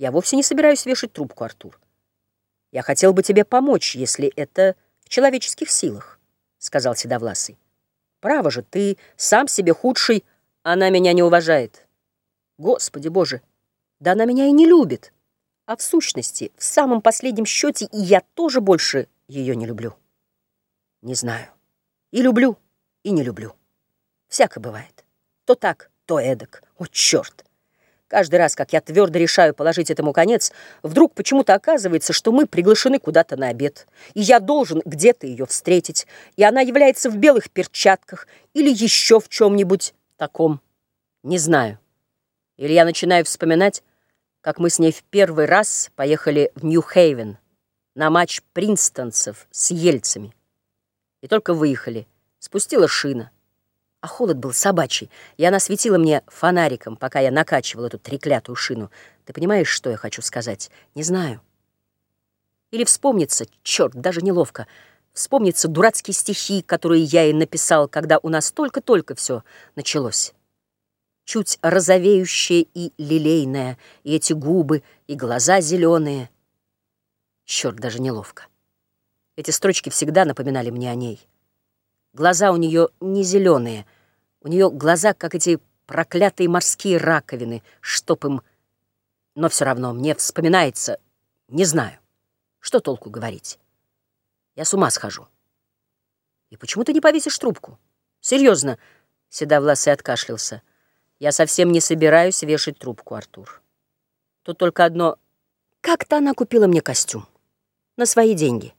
Я вовсе не собираюсь вешать трубку, Артур. Я хотел бы тебе помочь, если это в человеческих силах, сказал Седовласый. Право же, ты сам себе худший, она меня не уважает. Господи боже, да она меня и не любит. А в сущности, в самом последнем счете и я тоже больше ее не люблю. Не знаю. И люблю, и не люблю. Всяко бывает. То так, то эдак. О, черт! Каждый раз, как я твердо решаю положить этому конец, вдруг почему-то оказывается, что мы приглашены куда-то на обед, и я должен где-то ее встретить, и она является в белых перчатках или еще в чем-нибудь таком. Не знаю. Или я начинаю вспоминать, как мы с ней в первый раз поехали в Нью-Хейвен на матч принстонцев с ельцами. И только выехали, спустила шина. А холод был собачий, и она светила мне фонариком, пока я накачивал эту треклятую шину. Ты понимаешь, что я хочу сказать? Не знаю. Или вспомнится, черт, даже неловко, вспомнится дурацкие стихи, которые я ей написал, когда у нас только-только все началось. Чуть розовеющее и лилейное, и эти губы, и глаза зеленые. Черт, даже неловко. Эти строчки всегда напоминали мне о ней. Глаза у нее не зеленые, у нее глаза, как эти проклятые морские раковины, чтоб им... Но все равно мне вспоминается, не знаю, что толку говорить. Я с ума схожу. И почему ты не повесишь трубку? Серьезно, Седовласый откашлялся. Я совсем не собираюсь вешать трубку, Артур. Тут только одно... Как-то она купила мне костюм. На свои деньги.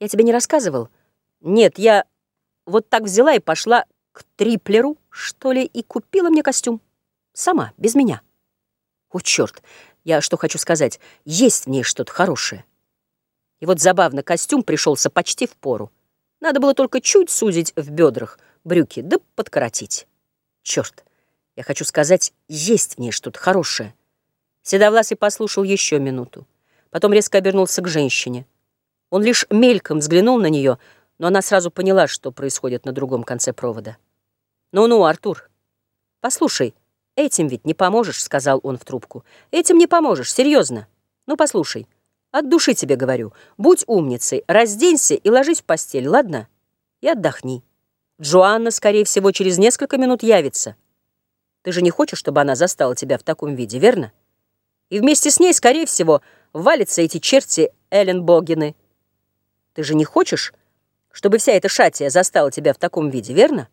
Я тебе не рассказывал? Нет, я вот так взяла и пошла к триплеру, что ли, и купила мне костюм. Сама, без меня. О, черт, я что хочу сказать, есть в ней что-то хорошее. И вот забавно, костюм пришелся почти в пору. Надо было только чуть сузить в бедрах брюки, да подкоротить. Черт, я хочу сказать, есть в ней что-то хорошее. Седовласый послушал еще минуту. Потом резко обернулся к женщине. Он лишь мельком взглянул на нее — но она сразу поняла, что происходит на другом конце провода. «Ну-ну, Артур, послушай, этим ведь не поможешь», — сказал он в трубку. «Этим не поможешь, серьезно. Ну, послушай, от души тебе говорю, будь умницей, разденься и ложись в постель, ладно? И отдохни. Джоанна, скорее всего, через несколько минут явится. Ты же не хочешь, чтобы она застала тебя в таком виде, верно? И вместе с ней, скорее всего, валятся эти черти Эллен Богины. Ты же не хочешь, чтобы вся эта шатия застала тебя в таком виде, верно?